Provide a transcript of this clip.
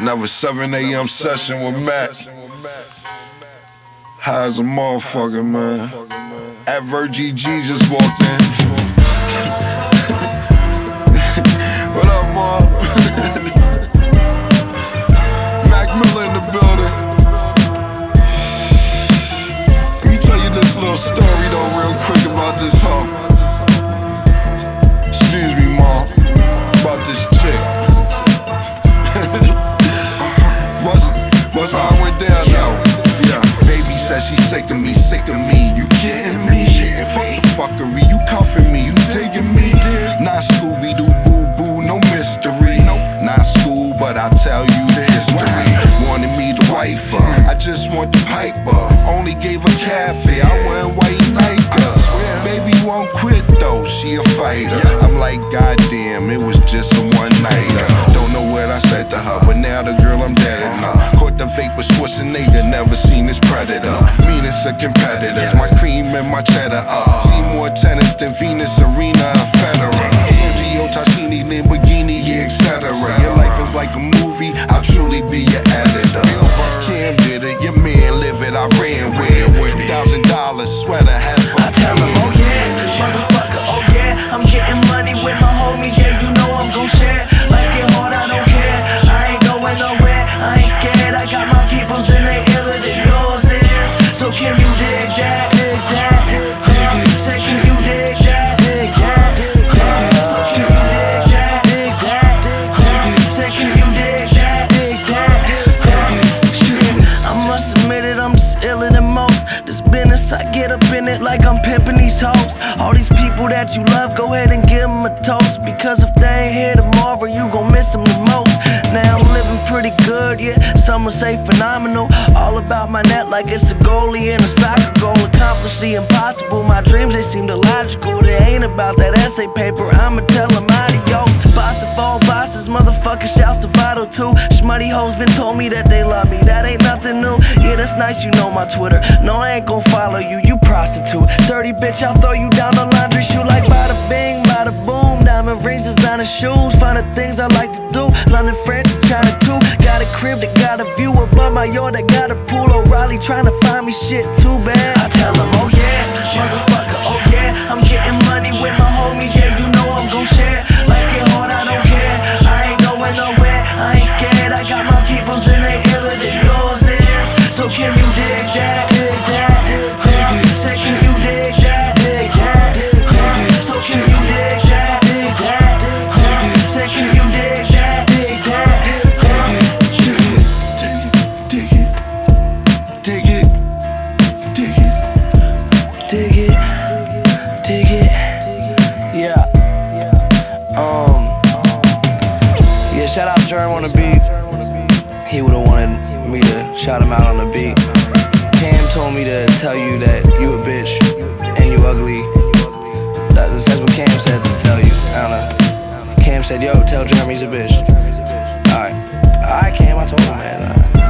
Another 7 a.m. session with Matt. High as a motherfucker, man. At Virgie G just walked in. what up, mom? Mac Miller in the building. Let me tell you this little story, though, real quick about this hoe. What's went down now? Yeah, baby says she's sick of me, sick of me. You kidding me? Yeah, fuck the fuckery. You cuffing me, you digging me? Not Scooby Doo, boo boo, no mystery. No, not school, but I'll tell you the history. Wanted me to wife her. I just want the piper. Only gave her cafe. I went white like her. Baby won't quit though, she a fighter. Like, goddamn, it was just a one nighter. Don't know what I said to her, but now the girl I'm dead her. Caught the vapor Schwarzenegger, never seen this predator. Meanest of competitors, my cream and my cheddar up. See more tennis than Venus, Serena, and Federer. Sergio Tacchini, Lamborghini, yeah, etc. Your life is like a movie, I'll truly be your editor. Cam did it, your man live it, I ran with it. Two thousand dollars sweater, half All these people that you love, go ahead and give them a toast. Because if they ain't here tomorrow, you gon' miss them the most. Now I'm living pretty good, yeah. Some would say phenomenal. All about my net like it's a goalie and a soccer goal. Accomplish the impossible. My dreams, they seem illogical. They ain't about that essay paper. I'ma tell them adios. Boss of all bosses, motherfucker shouts to Vital too. Schmutty hoes been told me that they love me. Nothing new. Yeah, that's nice, you know my Twitter. No, I ain't gon' follow you, you prostitute. Dirty bitch, I'll throw you down the laundry chute like bada bing, bada boom. Diamond rings, designer shoes. Find the things I like to do. London, France, and China too. Got a crib that got a view above my yard that got a pool. O'Reilly trying to find me shit too bad. I tell them, oh yeah, motherfucker, Shout out Jerm on the beat. He would've wanted me to shout him out on the beat. Cam told me to tell you that you a bitch and you ugly. That- That's what Cam said to tell you. I don't know. Cam said, "Yo, tell Jeremy he's a bitch." All right, all right, Cam. I told him, man.